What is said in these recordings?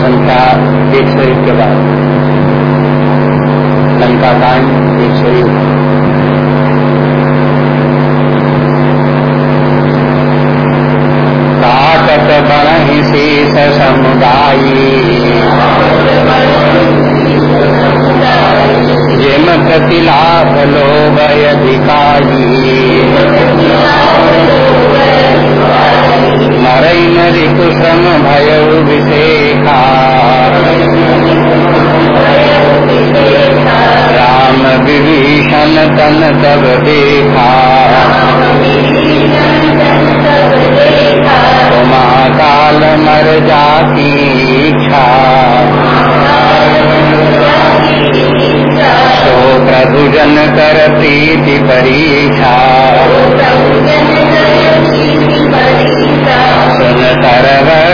संख्या एक सौ एक के बाद। लंका कांड एक सौ एक विभीषण तन तब देखा। उमा काल मर जाती इच्छा। सो प्रभु जन कर प्रीति परीक्षा। सुन सर्वज्ञ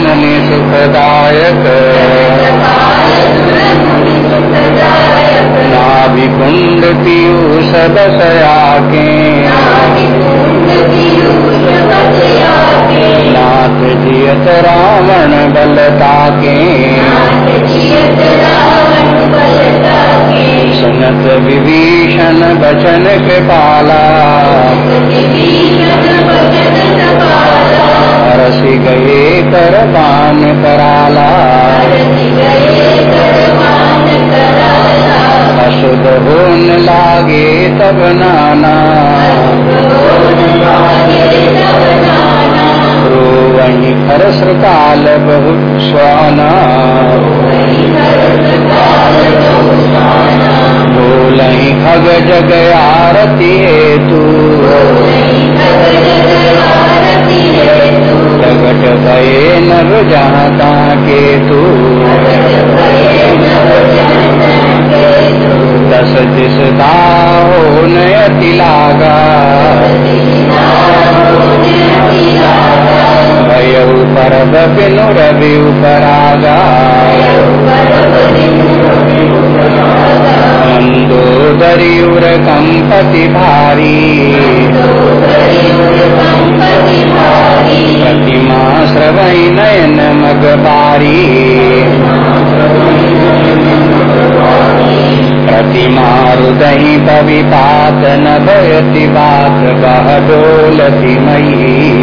मुनि सुखदायक नाभि कुंड पीयूष बसया के नाथ जियत रावण बलता के सुनत विभीषण बचन कृपाला रसी गए कर पान कराला। अशुद्ध होन लागे तब नाना। वही हर श्रकाल बहु स्वाना बोलही खग जग आरती हेतु। प्रगट भये नर जहाँ के तू दस दिस हो नयति लागा पर बिनु रवि उपरागा कंपति भारी प्रतिमा श्रवई नयन मग बारी प्रतिमा हृदय पविपात न भयति बात बह डोलति मयी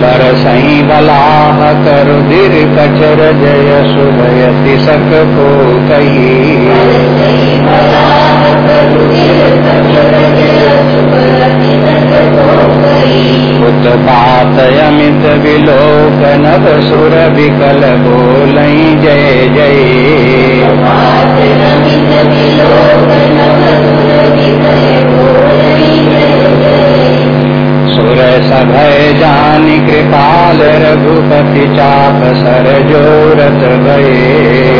पर सही बलाह कर धीर कचर जय सुभयति सक को कही उत्पात अमित विलोक नभ सुर विकल बोलई जय जय सुर सभय जानी कृपाल रघुपति चाप सर जोरत भये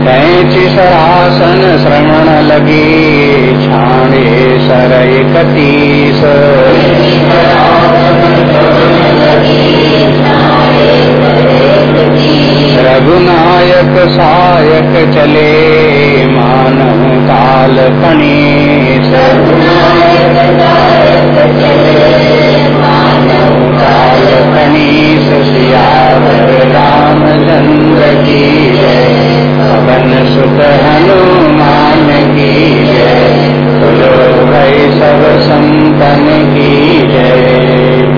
कैची सरासन श्रवण लगी, छाणे सरय कतीस रघुनायक सायक चले, मानव काल कणीस। काल कणीस, सियावर रामचंद्र की जय। पवन सुत हनुमान की जय। बोलो सब संतन की जय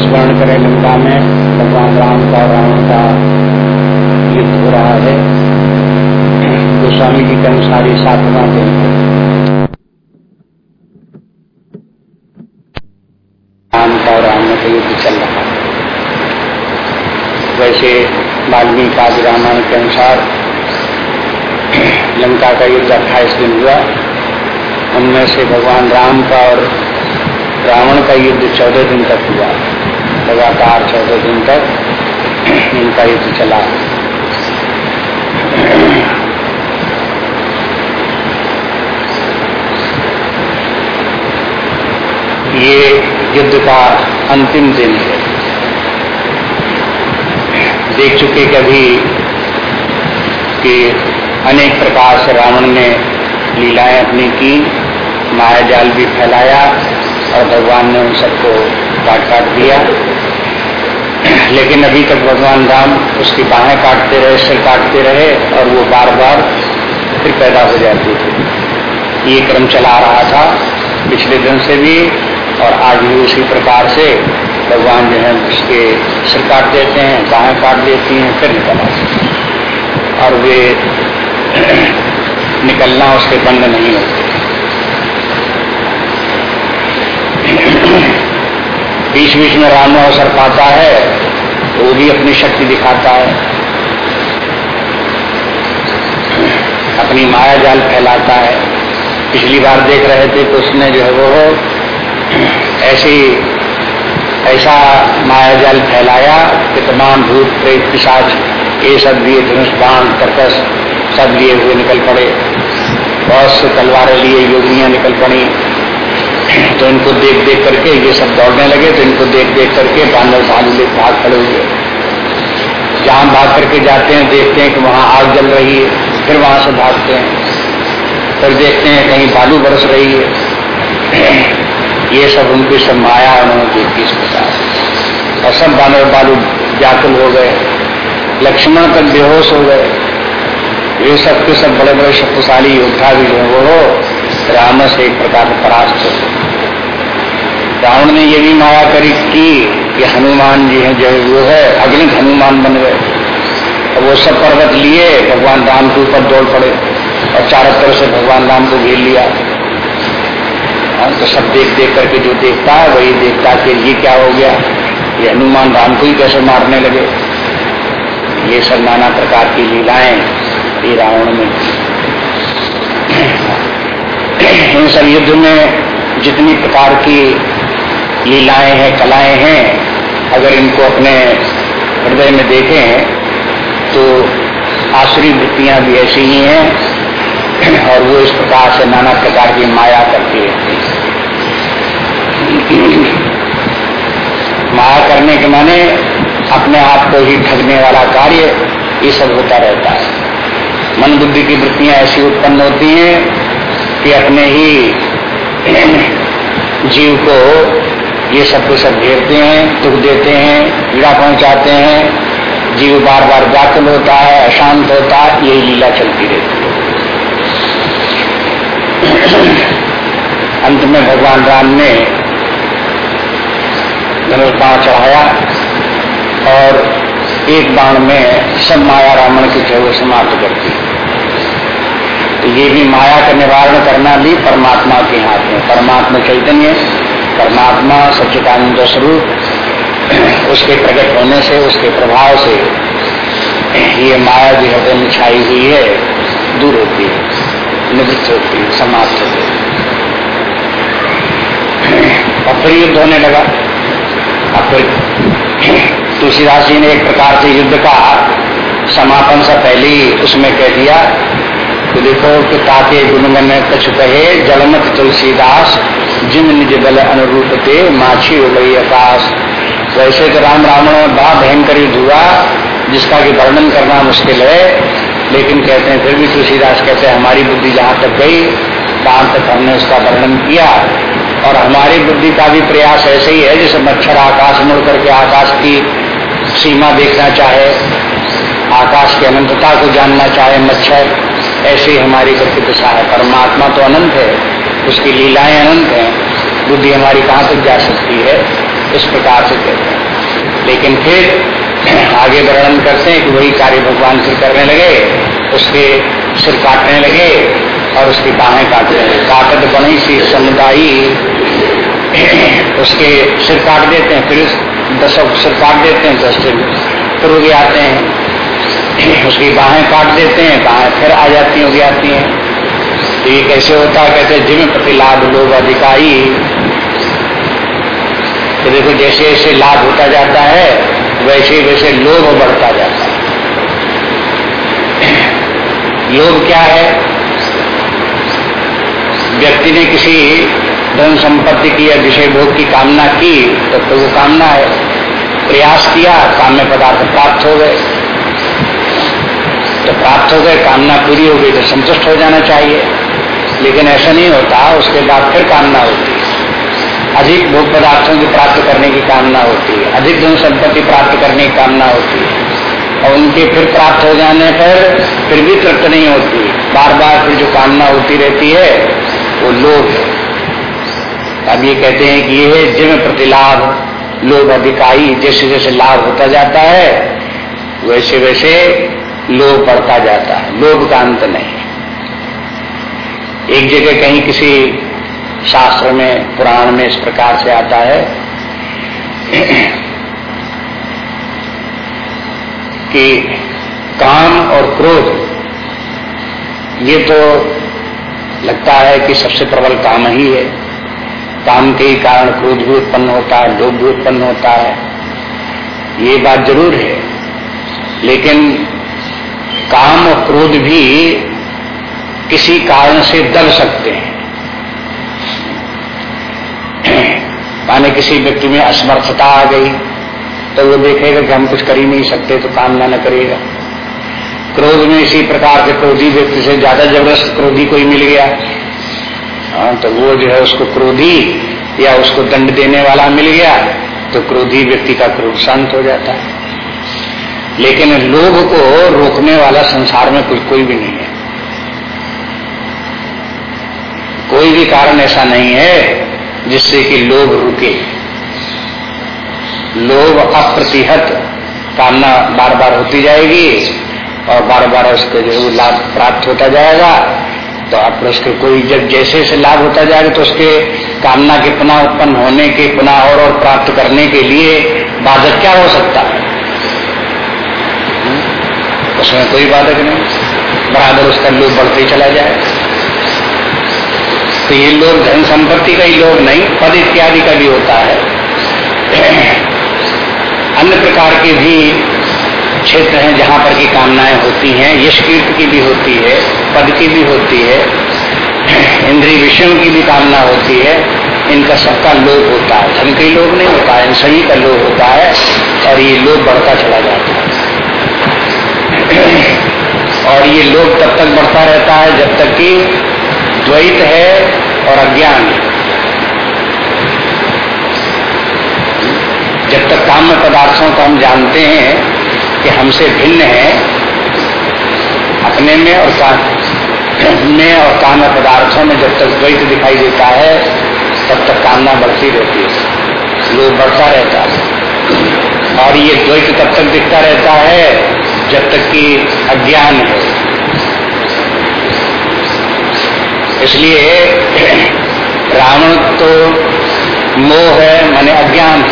स्मरण करें लंका में भगवान राम का रावण का युद्ध हो रहा है गोस्वामी जी के अनुसार ये सातवां दिन है राम का और रावण का युद्ध चल रहा है वैसे वाल्मीकि आदि रामायण के अनुसार लंका का युद्ध हुआ। उनमें से भगवान राम का और रावण का युद्ध चौदह दिन तक हुआ। लगातार चौदह दिन तक इनका युद्ध चला। ये युद्ध का अंतिम दिन है। देख चुके कभी कि अनेक प्रकार से रावण ने लीलाएँ अपनी की, माया जाल भी फैलाया और भगवान ने उन सबको काट काट दिया। लेकिन अभी तक भगवान राम उसकी बाहें काटते रहे, सिर काटते रहे और वो बार बार फिर पैदा हो जाती थी। ये क्रम चला रहा था पिछले दिन से भी और आज भी उसी प्रकार से भगवान जो है उसके सिर काट देते हैं, बाहें काट देती हैं, फिर निकल और वे निकलना उसके बंद नहीं होते। बीच बीच में राम अवसर पाता है तो वो भी अपनी शक्ति दिखाता है। अपनी माया जाल फैलाता है। पिछली बार देख रहे थे तो उसने जो है वो ऐसी, ऐसा माया जाल फैलाया कि तमाम भूत, प्रेत, पिशाच, ये सब लिए धनुष बाण कर्कश सब लिए हुए निकल पड़े। बहुत से तलवारें लिए, योगियाँ निकल पड़ी। तो इनको देख देख करके ये सब दौड़ने लगे तो इनको देख देख करके भालू ले भाग खड़े हुए। जहाँ भाग करके जाते हैं, देखते हैं कि वहाँ आग जल रही है, फिर वहाँ से भागते हैं। फिर देखते हैं कहीं बालू बरस रही है। ये सब उनकी सब माया उन्होंने देखी इस प्रकार और सब बानर बालू व्याकुल हो गए। लक्ष्मण तक बेहोश हो गए। ये सब के सब बड़े बड़े शक्तिशाली योद्धा भी जो वो राम से एक प्रकार परास्त हो रावण ने ये भी माया करी की कि हनुमान जी हैं जो वो है अग्नित हनुमान बन गए। और वो सब पर्वत लिए भगवान राम के ऊपर दौड़ पड़े और चारों तरफ़ से भगवान राम को घेर लिया। हाँ, तो सब देख देख करके जो देखता है वही देखता कि ये क्या हो गया। ये हनुमान राम को ही कैसे मारने लगे। ये सब नाना प्रकार की लीलाएँ ये रावण में। इन सब युद्ध में जितनी प्रकार की लीलाएँ हैं, कलाएँ हैं, अगर इनको अपने हृदय में देखें तो आश्री वृत्तियाँ भी ऐसी ही हैं, और वो इस प्रकार से नाना प्रकार की माया करती है। माया करने के माने अपने आप को ही ठगने वाला कार्य ये सब होता रहता है। मन बुद्धि की वृत्तियाँ ऐसी उत्पन्न होती हैं कि अपने ही जीव को ये सब कुछ सब घेरते हैं, दुख देते हैं, पीड़ा पहुंचाते हैं। जीव बार बार व्याकुल होता है, अशांत होता है, यही लीला चलती रहती है। अंत में भगवान राम ने धनुष बाण चढ़ाया और एक बाण में सब माया रावण की थे समाप्त कर दी। तो ये भी माया का निवारण करना भी परमात्मा के हाथ में। परमात्मा चैतन्य, परमात्मा सच्चिदानंद स्वरूप, उसके प्रकट होने से, उसके प्रभाव से ये माया जो हृदय में छाई हुई है, दूर होती है, निवृत्त होती है, समाप्त होती है। और फिर युद्ध होने लगा। अब फिर तुलसीदास जी ने एक प्रकार से युद्ध का समापन से पहले ही उसमें कह दिया। तो देखो कि ताके गुणगन कछ कहे, जलमत तुलसीदास, जिन निज बल अनुरूप थे माछी हो गई आकाश। वैसे तो राम रावण में बड़ा भयंकर युद्ध हुआ, जिसका कि वर्णन करना मुश्किल है। लेकिन कहते हैं, फिर भी तुलसीदास कहते हैं, हमारी बुद्धि जहाँ तक गई, वहाँ तक हमने उसका वर्णन किया। और हमारी बुद्धि का भी प्रयास ऐसे ही है, जैसे मच्छर आकाश मुड़ करके आकाश की सीमा देखना चाहे, आकाश की अनंतता को जानना चाहे मच्छर। ऐसे ही हमारी गति दिशा है परमात्मा तो अनंत है, उसकी लीलाएँ अनंत हैं, बुद्धि हमारी कहाँ तक जा सकती है, इस प्रकार से कहते हैं। लेकिन फिर आगे वर्णन करते हैं कि वही कार्य भगवान फिर करने लगे, उसके सिर काटने लगे और उसकी बाहें काटने लगे। काटत बनी सी समुदायी, उसके सिर काट देते हैं, फिर दसों सिर काट देते हैं, दस दिन फिर आते हैं। उसकी बाहें काट देते हैं बाहें फिर आ जाती उगे आती हैं। तो ये कैसे होता है? कहते जिम प्रतिलाभ लोग अधिकारी। तो देखो जैसे जैसे लाभ होता जाता है वैसे वैसे लोभ बढ़ता जाता है। लोभ क्या है? व्यक्ति ने किसी धन संपत्ति की या विषय भोग की कामना की तो, तो वो कामना है। प्रयास किया काम्य पदार्थ प्राप्त हो गए। तो प्राप्त हो गए, कामना पूरी हो गई तो संतुष्ट हो जाना चाहिए। लेकिन ऐसा नहीं होता, उसके बाद फिर कामना होती है। अधिक भोग पदार्थों की प्राप्त करने की कामना होती है। अधिक धन संपत्ति प्राप्त करने की कामना होती है। और उनके फिर प्राप्त हो जाने पर फिर भी तृप्त नहीं होती। बार बार फिर जो कामना होती रहती है, वो लोभ है। अब ये कहते हैं कि ये है जिम प्रतिलाभ। लोभ अधिकाई जैसे जैसे लाभ होता जाता है वैसे वैसे लोभ बढ़ता जाता है, लोभ का अंत नहीं। एक जगह कहीं किसी शास्त्र में, पुराण में इस प्रकार से आता है कि काम और क्रोध, ये तो लगता है कि सबसे प्रबल काम ही है। काम के ही कारण क्रोध भी उत्पन्न होता है, लोभ भी उत्पन्न होता है। ये बात ज़रूर है। लेकिन काम और क्रोध भी किसी कारण से दल सकते हैं। माने किसी व्यक्ति में असमर्थता आ गई तो वो देखेगा कि हम कुछ कर ही नहीं सकते तो काम ना न करेगा। क्रोध में इसी प्रकार के क्रोधी व्यक्ति से ज़्यादा ज़बरदस्त क्रोधी कोई मिल गया हाँ तो वो जो है उसको क्रोधी या उसको दंड देने वाला मिल गया तो क्रोधी व्यक्ति का क्रोध शांत हो जाता है। लेकिन लोभ को रोकने वाला संसार में कुछ कोई भी नहीं है। कोई भी कारण ऐसा नहीं है जिससे कि लोभ रुके। लोभ अप्रतिहत कामना बार बार होती जाएगी और बार बार उसके जो लाभ प्राप्त होता जाएगा। तो आप उसके कोई जब जैसे जैसे लाभ होता जाएगा तो उसके कामना के पुनः उत्पन्न होने के पुनः और और प्राप्त करने के लिए बाधक क्या हो सकता है? उसमें कोई बाधक नहीं। बराबर उसका लोभ बढ़ते चला जाए। तो ये लोग धन संपत्ति का ही लोग नहीं, पद इत्यादि का भी होता है। अन्य प्रकार के भी क्षेत्र हैं जहाँ पर की कामनाएँ होती हैं। यश कीर्त की भी होती है, पद की भी होती है, इंद्रिय विषयों की भी कामना होती है। इनका सबका लोभ होता है। धन का लोभ नहीं होता है, इन सभी का लोभ होता है और ये लोभ बढ़ता चला जाता है। और ये लोभ तब तक बढ़ता रहता है जब तक कि द्वैत है और अज्ञान जब तक काम पदार्थों को हम जानते हैं कि हमसे भिन्न है, अपने में और काम में और काम पदार्थों में जब तक द्वैत दिखाई देता है, तब तक कामना बढ़ती रहती है। लोग बढ़ता रहता है। और ये द्वैत तब तक दिखता रहता है जब तक कि अज्ञान है। इसलिए रावण तो मोह है, माने अज्ञान।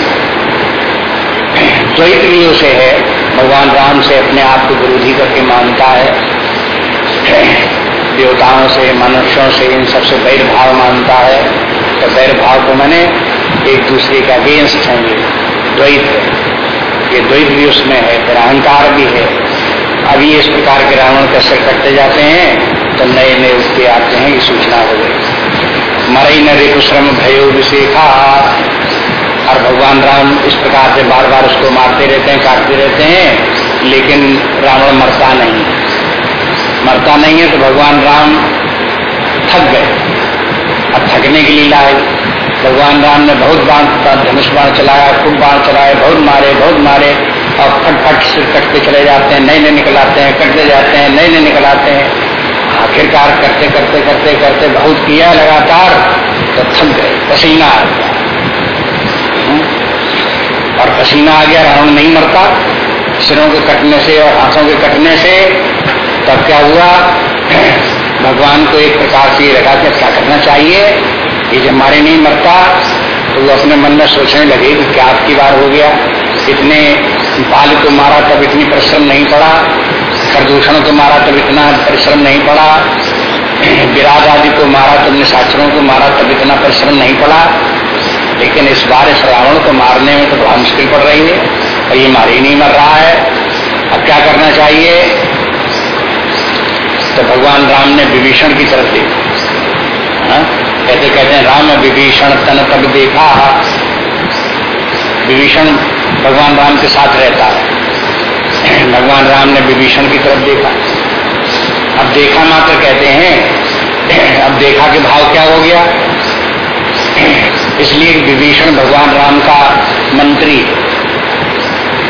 द्वैत भी उसे है, भगवान राम से अपने आप को विरोधी करके मानता है। देवताओं से, मनुष्यों से इन सबसे बैर भाव मानता है। तो बैर भाव को मैंने एक दूसरे के अगेंस्ट हैं ये, द्वैत। ये द्वैत भी उसमें है, फिर अहंकार भी है। अभी इस प्रकार के रावण का सिर कटते जाते हैं तो नए नए उसके आते हैं, ये सूचना हो गई। मरई न रेखुश्रम भयो विशेखा। और भगवान राम इस प्रकार से बार बार उसको मारते रहते हैं, काटते रहते हैं, लेकिन रावण मरता नहीं। मरता नहीं है तो भगवान राम थक गए। अब थकने की लीला है। भगवान राम ने बहुत बाण, धनुष बाण चलाया, खूब बाण चलाए, बहुत मारे बहुत मारे। और फट फट सिर कटते चले जाते हैं नए नए निकलाते हैं कटते जाते हैं नए नए निकलाते हैं। आखिरकार करते करते करते करते बहुत किया लगातार तो थक गए, पसीना आ गया। और पसीना आ गया, रावण नहीं मरता। सिरों के कटने से और हाथों के कटने से तब क्या हुआ? भगवान को एक प्रकार से लगा कि क्या करना चाहिए? ये जब मारे नहीं मरता तो वो अपने मन में सोचने लगे कि क्या आपकी बार हो गया। इतने बाल को मारा तब इतनी परिश्रम नहीं पड़ा प्रदूषण को मारा तब इतना परिश्रम नहीं पड़ा, विराज आदि को मारा तब निशाचरों को मारा तब इतना परिश्रम नहीं पड़ा। लेकिन इस बार इस रावण को मारने में तो बड़ा मुश्किल पड़ रही है और ये मार ही नहीं, मर रहा है। अब क्या करना चाहिए? तो भगवान राम ने विभीषण की तरफ़ देखा। हाँ? कहते कहते हैं, राम विभीषण तन तक देखा। विभीषण भगवान राम के साथ रहता है। भगवान राम ने विभीषण की तरफ़ देखा। अब देखा मात्र कहते हैं, अब देखा के भाव क्या हो गया। इसलिए विभीषण भगवान राम का मंत्री,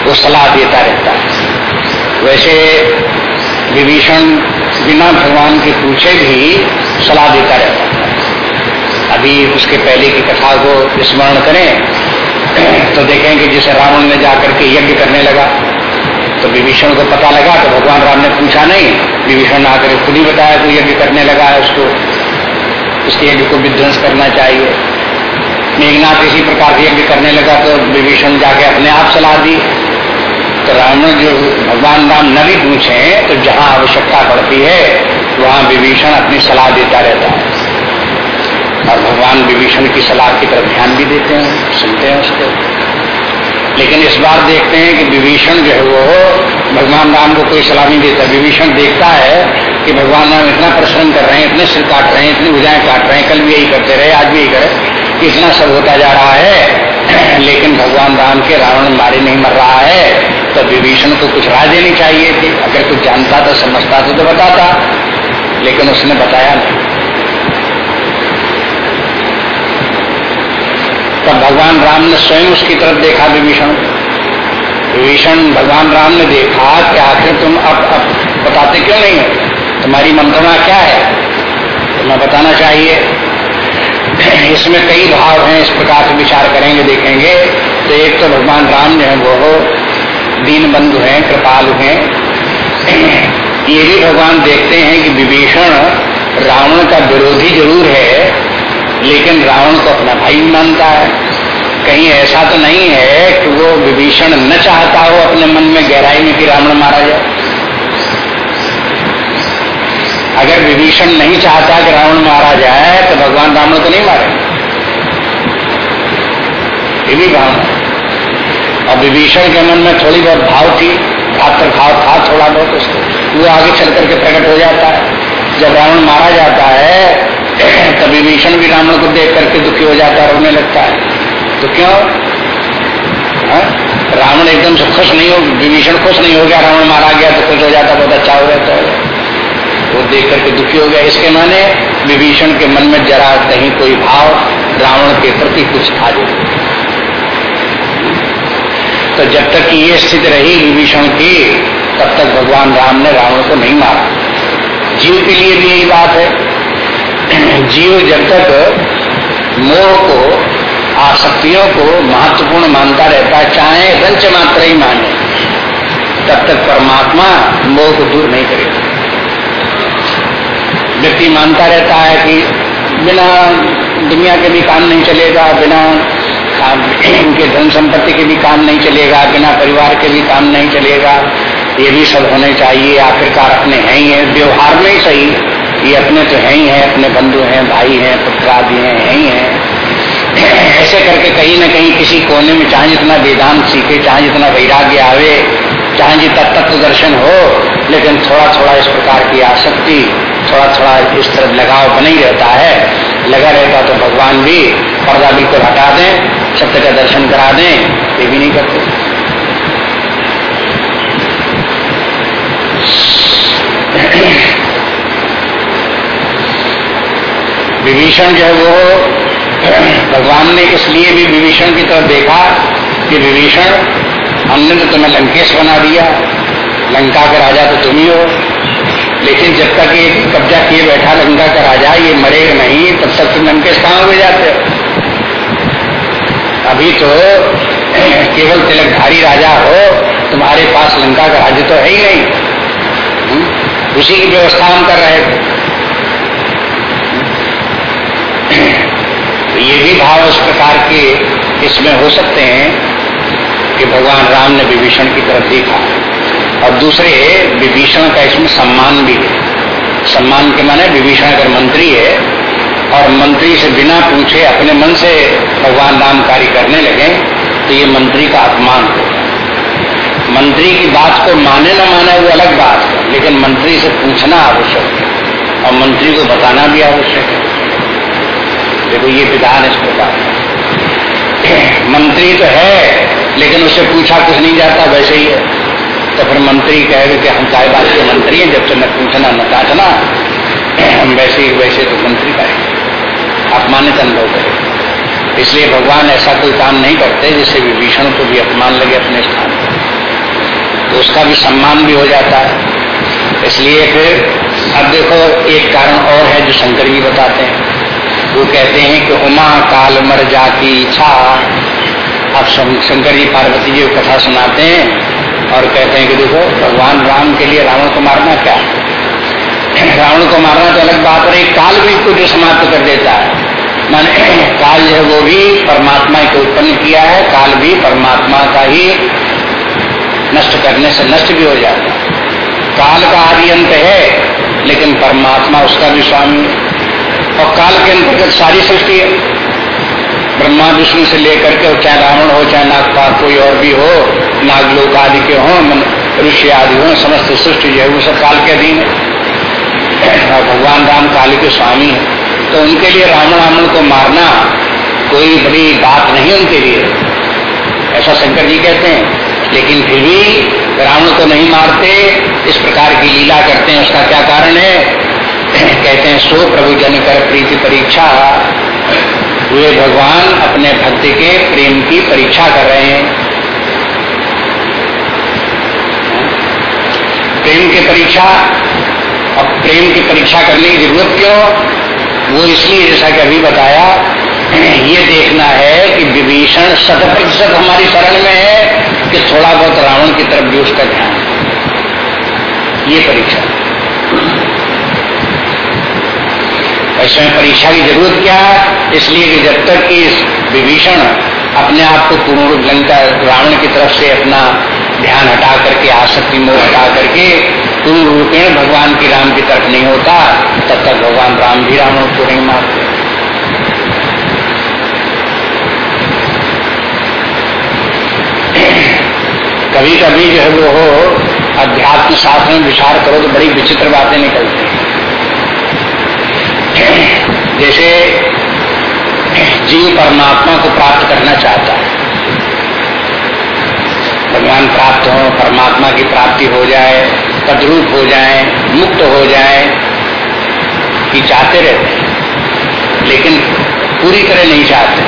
वो सलाह देता रहता है। वैसे विभीषण बिना भगवान के पूछे भी सलाह देता रहता है। अभी उसके पहले की कथा को स्मरण करें तो देखेंगे जैसे रावण ने जाकर के यज्ञ करने लगा तो विभीषण को पता लगा तो भगवान राम ने पूछा, नहीं, विभीषण ने आकर खुद ही बताया कि यज्ञ करने लगा है उसको। उसके यज्ञ को विध्वंस करना चाहिए। मेघनाथ इसी प्रकार से यज्ञ करने लगा तो विभीषण जाके अपने आप सलाह दी। तो रावण जो भगवान राम न भी पूछे तो जहाँ आवश्यकता पड़ती है, वहाँ विभीषण अपनी सलाह देता रहता है। और भगवान विभीषण की सलाह की तरफ़ ध्यान भी देते हैं, सुनते हैं उसको। लेकिन इस बार देखते हैं कि विभीषण जो है वो, भगवान राम को कोई सलाह नहीं देता। विभीषण देखता है कि भगवान राम इतना परिश्रम कर रहे हैं, इतने सिर काट रहे हैं, इतनी भुजाएँ काट रहे हैं, कल भी यही करते रहे, आज भी यही करे इतना सब होता जा रहा है। लेकिन भगवान राम के रावण मारे नहीं मर रहा है तो विभीषण को कुछ राय देनी चाहिए थी। अगर कुछ जानता था, समझता था तो बताता। लेकिन उसने बताया नहीं। तब भगवान राम ने स्वयं उसकी तरफ़ देखा विभीषण। विभीषण, भगवान राम ने देखा कि आखिर तुम अब अब बताते क्यों नहीं हो? तुम्हारी मंत्रणा क्या है? तुम्हें बताना चाहिए। इसमें कई भाव हैं, इस प्रकार से विचार करेंगे, देखेंगे। तो एक तो भगवान राम जो है, वो दीन बंधु हैं, कृपालु हैं। ये भी भगवान देखते हैं कि विभीषण रावण का विरोधी ज़रूर है, लेकिन रावण को अपना भाई मानता है। कहीं ऐसा तो नहीं है कि वो विभीषण न चाहता हो अपने मन में गहराई में कि रावण मारा जाए। अगर विभीषण नहीं चाहता कि रावण मारा जाए तो भगवान रावण को नहीं मारे ये भी भावना और विभीषण के मन में थोड़ी बहुत भाव थी, भाव भाव था, थोड़ा बहुत उसको। वो आगे चल करके प्रकट हो जाता है। जब रावण मारा जाता है, तब विभीषण भी रावण को देख करके दुखी हो जाता है रोने लगता है। तो क्यों? हाँ? रावण एकदम से खुश नहीं हो, विभीषण खुश नहीं हो गया, रावण मारा गया तो खुश हो जाता, बहुत अच्छा हो जाता। है वो देख करके दुखी हो गया। इसके माने विभीषण के मन में जरा कहीं कोई भाव रावण के प्रति कुछ था जो तो जब तक ये स्थिति रही विभीषण की, तब तक भगवान राम ने रावण को नहीं मारा। जीव के लिए भी यही बात है। जीव जब तक मोह को आसक्तियों को महत्वपूर्ण मानता रहता है, चाहे रंच मात्र ही माने। तब तक परमात्मा मोह को दूर नहीं करेगा। व्यक्ति मानता रहता है कि बिना दुनिया के भी काम नहीं चलेगा, बिना इनके धन संपत्ति के भी काम नहीं चलेगा, बिना परिवार के भी काम नहीं चलेगा। ये भी सब होने चाहिए, आखिरकार अपने हैं ही है। व्यवहार में ही सही ये अपने तो हैं ही हैं, अपने बंधु हैं, भाई हैं, पुत्र आदि हैं हैं। ऐसे करके कहीं ना कहीं किसी कोने में चाहे जितना वेदांत सीखे चाहे जितना वैराग्य आवे चाहे जितना तत्व दर्शन हो, लेकिन थोड़ा थोड़ा इस प्रकार की आसक्ति थोड़ा थोड़ा इस तरफ़ लगाव बना ही रहता है। लगा रहता तो भगवान भी पर्दा बिल्कुल हटा दें सत्य का दर्शन करा दें, ये भी नहीं करते। विभीषण जो है वो भगवान ने इसलिए भी विभीषण की तरफ़ देखा कि विभीषण, हमने तो तुम्हें लंकेश बना दिया। लंका का राजा तो तुम ही हो। लेकिन जब तक ये कब्जा किए बैठा लंका का राजा, ये मरेगा नहीं, तब तक तुम लंकेश कहाँ हो जाते हो? अभी तो केवल तिलकधारी राजा हो, तुम्हारे पास लंका का राज्य तो है ही नहीं। हम्म? उसी की व्यवस्था हम कर रहे थे। ये भी भाव इस प्रकार के इसमें हो सकते हैं कि भगवान राम ने विभीषण की तरफ़ देखा। और दूसरे, विभीषण का इसमें सम्मान भी है। सम्मान के माने विभीषण अगर मंत्री है और मंत्री से बिना पूछे अपने मन से भगवान राम कार्य करने लगे तो ये मंत्री का अपमान हो। मंत्री की बात को माने ना माने वो अलग बात है, लेकिन मंत्री से पूछना आवश्यक है और मंत्री को बताना भी आवश्यक है। देखो, ये विधान इस प्रकार। मंत्री तो है, लेकिन उससे पूछा कुछ नहीं जाता, वैसे ही है। तो फिर मंत्री कहेगा कि हम काय बात के मंत्री हैं, जब से न पूछना, न काटना, हम वैसे ही, वैसे तो मंत्री कहेंगे अपमानित अनुभव करें इसलिए भगवान ऐसा कोई काम नहीं करते, जिससे विभीषण को भी अपमान लगे अपने स्थान पर। तो उसका भी सम्मान भी हो जाता है। इसलिए फिर, अब देखो, एक कारण और है जो शंकर जी बताते हैं वो कहते हैं कि उमा काल मर जाती इच्छा। अब शंकर जी पार्वती जी को कथा सुनाते हैं और कहते हैं कि देखो, भगवान राम के लिए रावण को मारना क्या रावण को मारना तो अलग बात है काल भी कुछ समाप्त कर देता है। माने काल जो है वो भी परमात्मा को उत्पन्न किया है, काल भी परमात्मा का ही नष्ट करने से नष्ट भी हो जाता है। काल का आदि अंत है, लेकिन परमात्मा उसका भी स्वामी और काल के अंतर्गत सारी सृष्टि है। ब्रह्मा, विष्णु से लेकर के चाहे रावण हो, चाहे नागपाल कोई और भी हो, नागलोक आदि के हो ऋषि आदि हो, समस्त सृष्टि जो है, वो सब काल के अधीन है। और भगवान राम काल के स्वामी है। तो उनके लिए रावण रावण को मारना कोई बड़ी बात नहीं उनके लिए। ऐसा शंकर जी कहते हैं। लेकिन फिर भी रावण को नहीं मारते, इस प्रकार की लीला करते हैं, उसका क्या कारण है? कहते हैं, सो प्रभु जन कर प्रीति परीक्षा। वे भगवान अपने भक्ति के प्रेम की परीक्षा कर रहे हैं। प्रेम की परीक्षा और प्रेम की परीक्षा करने की ज़रूरत क्यों? वो इसलिए, जैसा कि अभी बताया, ये देखना है कि विभीषण शत प्रतिशत हमारी शरण में है कि थोड़ा बहुत रावण की तरफ़ भी उसका ध्यान। ये परीक्षा। ऐसे में परीक्षा की ज़रूरत क्या है? इसलिए कि जब तक कि विभीषण अपने आप को पूर्ण रूप लंका रावण की तरफ़ से अपना ध्यान हटा करके, आसक्ति मोह हटा करके पूर्ण रूपेण भगवान की राम की तरफ़ नहीं होता, तब तक भगवान राम भी रावण को नहीं मारते कभी कभी जो है वो अध्यात्म शास्त्र में विचार करो तो बड़ी विचित्र बातें निकलती हैं। जैसे जीव परमात्मा को प्राप्त करना चाहता है। भगवान प्राप्त हो, परमात्मा की प्राप्ति हो जाए, तद्रूप हो जाए, मुक्त हो जाए कि चाहते रहते हैं, लेकिन पूरी तरह नहीं चाहते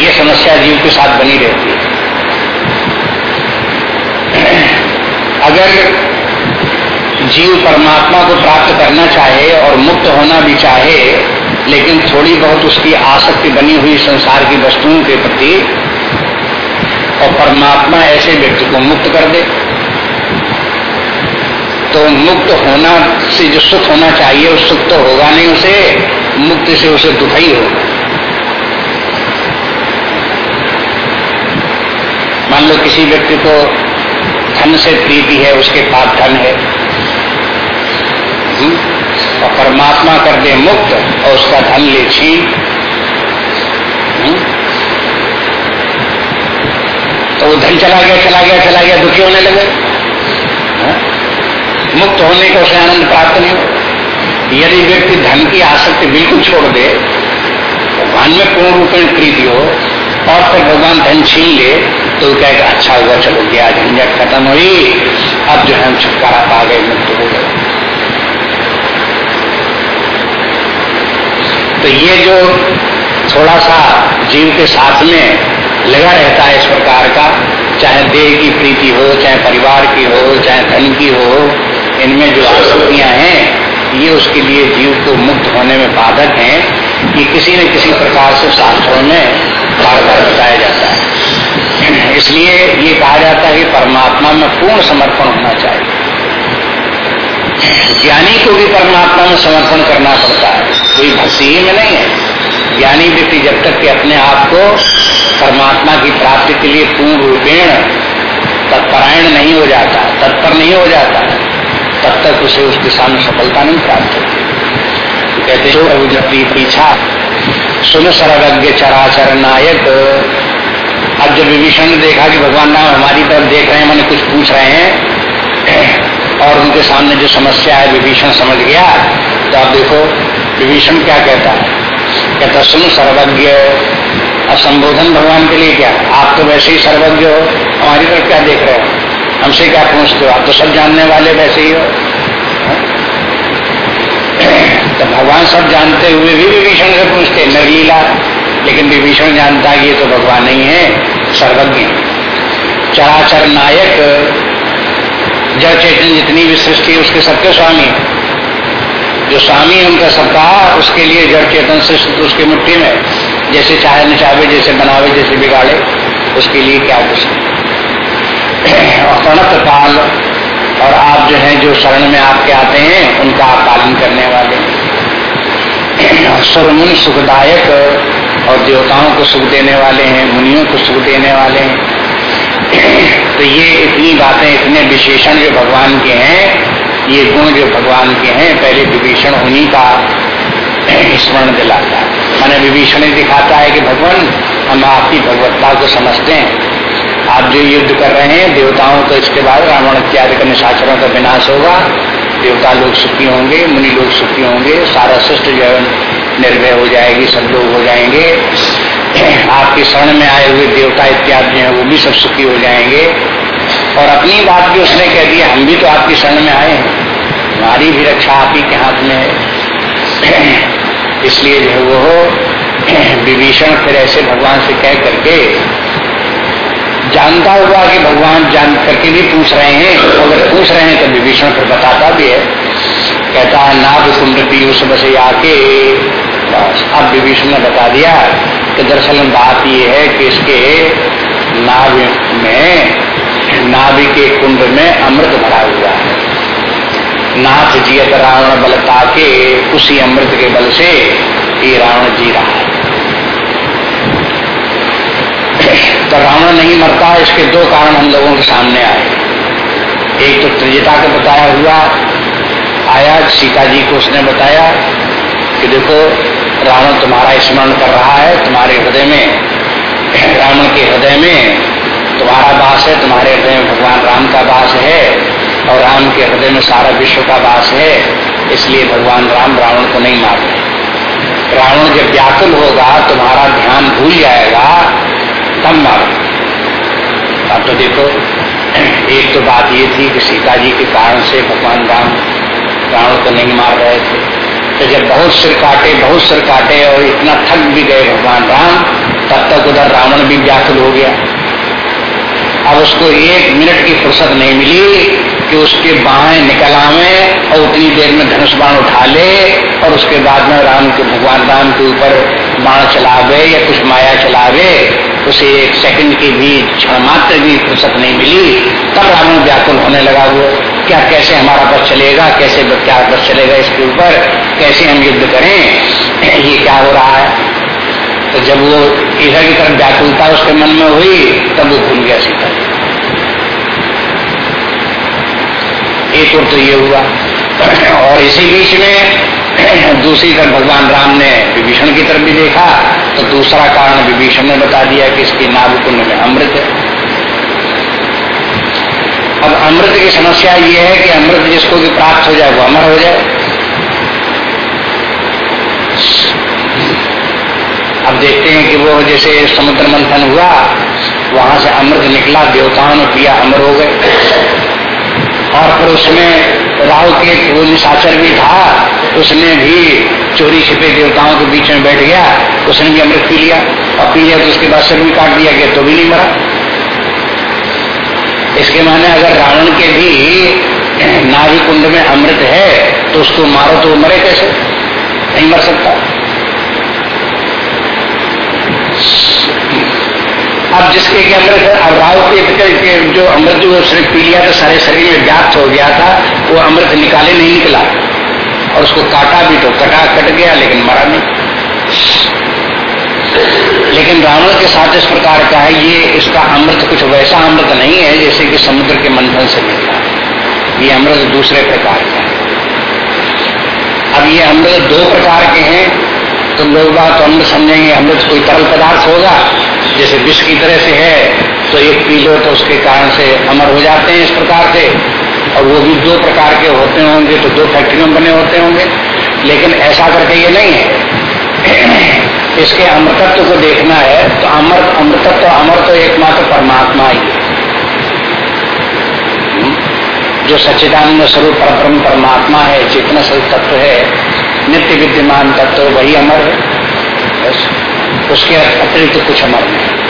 ये समस्या जीव के साथ बनी रहती है। अगर जीव परमात्मा को प्राप्त करना चाहे और मुक्त होना भी चाहे, लेकिन थोड़ी बहुत उसकी आसक्ति बनी हुई संसार की वस्तुओं के प्रति, और परमात्मा ऐसे व्यक्ति को मुक्त कर दे। तो मुक्त होना से जो सुख होना चाहिए उस सुख तो होगा नहीं, उसे मुक्त से उसे दुख ही। होगा मान लो किसी व्यक्ति को धन से प्रीति है, उसके पास धन है और परमात्मा कर दे मुक्त और उसका धन ले छीन। तो वो धन चला गया चला गया चला गया, दुखी होने लगे। मुक्त होने का उसे आनंद प्राप्त नहीं हो यदि व्यक्ति धन की आसक्ति बिल्कुल छोड़ दे, भगवान में पूर्ण रूपेण प्रीति हो, और फिर भगवान धन छीन ले तो कहेगा अच्छा हुआ, चलो गया झंझट खत्म हुई। अब जो है हम छुटकारा पा गए, मुक्त हो गए। तो ये जो थोड़ा सा जीव के साथ में लगा रहता है इस प्रकार का, चाहे देह की प्रीति हो, चाहे परिवार की हो, चाहे धन की हो, इनमें जो आसक्तियाँ हैं, ये उसके लिए जीव को मुक्त होने में बाधक हैं कि किसी न किसी प्रकार से शास्त्रों में बार बार बताया जाता है। इसलिए ये कहा जाता है कि परमात्मा में पूर्ण समर्पण होना चाहिए। ज्ञानी को भी परमात्मा में समर्पण करना पड़ता है। कोई ही में नहीं है। ज्ञानी व्यक्ति जब तक कि अपने आप को परमात्मा की प्राप्ति के लिए पूर्ण रूपेण तत्परायण नहीं हो जाता, तत्पर नहीं हो जाता, तब तक उसे उस दिशा में सफलता नहीं प्राप्त होती। तो कहते हो अभिजती पीछा, सुन सर्वज्ञ चराचर नायक। अब जब विभीषण ने देखा कि भगवान राम हमारी तरफ़ देख रहे हैं, मैंने कुछ पूछ रहे हैं और उनके सामने जो समस्या है, विभीषण समझ गया तो आप देखो, विभीषण क्या कहता है? कहता, सुन सर्वज्ञ और संबोधन भगवान के लिए क्या? आप तो वैसे ही सर्वज्ञ हो, हमारी तरफ़ क्या देख रहे हो? हमसे क्या पूछते हो? आप तो सब जानने वाले वैसे ही हो। तो भगवान सब जानते हुए भी विभीषण से पूछते, नरलीला, लेकिन विभीषण जानता है, ये तो भगवान नहीं है, सर्वज्ञ चराचर नायक जड़ चेतन जितनी भी सृष्टि उसके सबके स्वामी जो स्वामी है, उनका सबका उसके लिए जड़ चेतन सृष्टि तो उसकी मुट्ठी में जैसे चाहे नचावे, जैसे बनावे, जैसे बिगाड़े, उसके लिए क्या कुछ प्रणत काल और आप जो है, जो शरण में आपके आते हैं, उनका आप पालन करने वाले मुनि सुखदायक और देवताओं को सुख देने वाले हैं, मुनियों को सुख देने वाले हैं। तो ये इतनी बातें, इतने विशेषण जो भगवान के हैं, ये गुण जो भगवान के हैं, पहले विभीषण उन्हीं का स्मरण दिलाता है। मैंने विभीषण दिखाता है कि भगवान, हम आपकी भगवत्ता को समझते हैं। आप जो युद्ध कर रहे हैं, देवताओं को इसके बाद रावण इत्यादि का निशाचरों का विनाश होगा। देवता लोग सुखी होंगे, मुनि लोग सुखी होंगे, सारा शिष्ट जो निर्भय हो जाएगी, सब लोग हो जाएँगे। आपके शरण में आए हुए देवता इत्यादि हैं, वो भी सब सुखी हो जाएँगे। और अपनी बात भी उसने कह दिया हम भी तो आपकी शरण में आए हैं। हमारी भी रक्षा आप ही के हाथ में है। इसलिए जो वो विभीषण फिर ऐसे भगवान से कह करके, जानता हुआ कि भगवान जान करके भी पूछ रहे हैं अगर पूछ रहे हैं तो विभीषण फिर बताता भी है। कहता है नाभ कुंड पीयूष बसे आके। बस, अब विभीषण ने बता दिया कि दरअसल बात ये है कि इसके नाभ में, नाभि के कुंड में अमृत भरा हुआ है। नाथ जियत रावण बलता के उसी अमृत के बल से ये रावण जी रहा है। तो रावण नहीं मरता, इसके दो कारण हम लोगों के सामने आए। एक तो त्रिजता का बताया हुआ, आया, सीता जी को उसने बताया कि देखो रावण तुम्हारा स्मरण कर रहा है, तुम्हारे हृदय में, रावण के हृदय में तुम्हारा वास है, तुम्हारे हृदय में भगवान राम का वास है और राम के हृदय में सारा विश्व का वास है, इसलिए भगवान राम रावण को नहीं मार रहे। रावण जब व्याकुल होगा, तुम्हारा ध्यान भूल जाएगा, तब मारो। अब तो देखो, एक तो बात ये थी कि सीता जी के कारण से भगवान राम, रावण को नहीं मार रहे थे। तो जब बहुत सिर काटे, बहुत सिर काटे और इतना थक भी गए भगवान राम, तब तक उधर रावण भी व्याकुल हो गया। अब उसको एक मिनट की फुर्सत नहीं मिली कि उसके बाहें निकल आवे और उतनी देर में धनुष बाण उठा ले और उसके बाद में राम के, भगवान राम के ऊपर बाण चलावे या कुछ माया चलावे, उसे एक सेकंड की भी क्षण मात्र भी फुर्सत नहीं मिली। तब रावण व्याकुल होने लगा वो। क्या कैसे हमारा बस चलेगा, कैसे क्या बस चलेगा इसके ऊपर, कैसे हम युद्ध करें, ये क्या हो रहा है? तो जब वो इधर की तरफ़ व्याकुलता उसके मन में हुई, तब वो भूल गया सीता। एक और तो ये हुआ। और इसी बीच में दूसरी तरफ़ भगवान राम ने विभीषण की तरफ़ भी देखा तो दूसरा कारण विभीषण ने बता दिया कि इसकी नाभकुंड में अमृत है। अब अमृत की समस्या ये है कि अमृत जिसको भी प्राप्त हो जाए वो अमर हो जाए। अब देखते हैं कि वो जैसे समुद्र मंथन हुआ, वहाँ से अमृत निकला, देवताओं ने पिया, अमर हो गए। और फिर उसमें राहु के वो भी था, उसने भी चोरी छिपे देवताओं के बीच में बैठ गया, उसने भी अमृत पी लिया। और पी लिया तो उसके बाद सिर भी काट दिया गया तो भी नहीं मरा। इसके माने अगर रावण के भी नाभि कुंड में अमृत है तो उसको मारो तो मरे कैसे? नहीं मर सकता। अब जिसके के अमृत अब राव के, के जो अमृत जो उसने पी लिया था सारे शरीर में व्याप्त हो गया था वो अमृत निकाले नहीं निकला। और उसको काटा भी तो कटा कट गया लेकिन मरा नहीं। लेकिन रावण के साथ इस प्रकार का है, ये इसका अमृत कुछ वैसा अमृत नहीं है जैसे कि समुद्र के मंथन से मिलता है। ये अमृत दूसरे प्रकार का है। अब ये अमृत दो प्रकार के हैं तो लोग बात तो अमृत समझेंगे, अमृत कोई तरल पदार्थ होगा? जैसे विष की तरह से है तो एक पी लो तो उसके कारण से अमर हो जाते हैं इस प्रकार से और वो भी दो प्रकार के होते होंगे तो दो फैक्ट्रियों बने होते होंगे। लेकिन ऐसा करके ये नहीं है। इसके अमृतत्व को देखना है तो अमृत अमृतत्व, अमर तो एकमात्र परमात्मा ही हम्म? जो सच्चिदानंद स्वरूप परब्रह्म परमात्मा है चेतना स्वरूप तत्व है, नित्य विद्यमान तत्व, वही अमर है। बस। उसके अतिरिक्त तो कुछ अमर नहीं।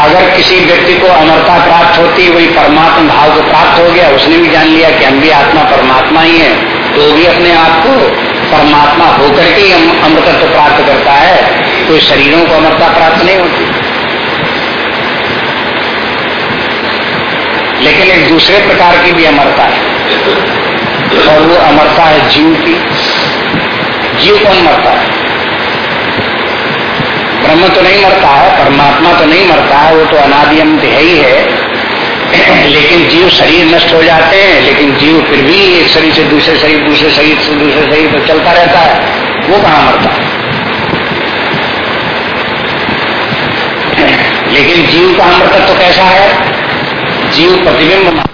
अगर किसी व्यक्ति को अमरता प्राप्त होती, वही परमात्मा भाव को प्राप्त हो गया, उसने भी जान लिया कि हम भी आत्मा परमात्मा ही है तो भी अपने आप को परमात्मा होकर के अमृतत्व प्राप्त करता है कोई शरीरों को अमरता प्राप्त नहीं होती। लेकिन एक दूसरे प्रकार की भी अमरता है। और वो अमरता है जीव की। जीव कौन मरता है? ब्रह्म तो नहीं मरता है, परमात्मा तो नहीं मरता है, वो तो अनादियम है ही है। लेकिन जीव शरीर नष्ट हो जाते हैं, लेकिन जीव फिर भी एक शरीर से दूसरे शरीर दूसरे शरीर से दूसरे शरीर पर चलता रहता है। वो कहाँ मरता है? लेकिन जीव का अमृतत्व तो कैसा है? जीव प्रतिबिंब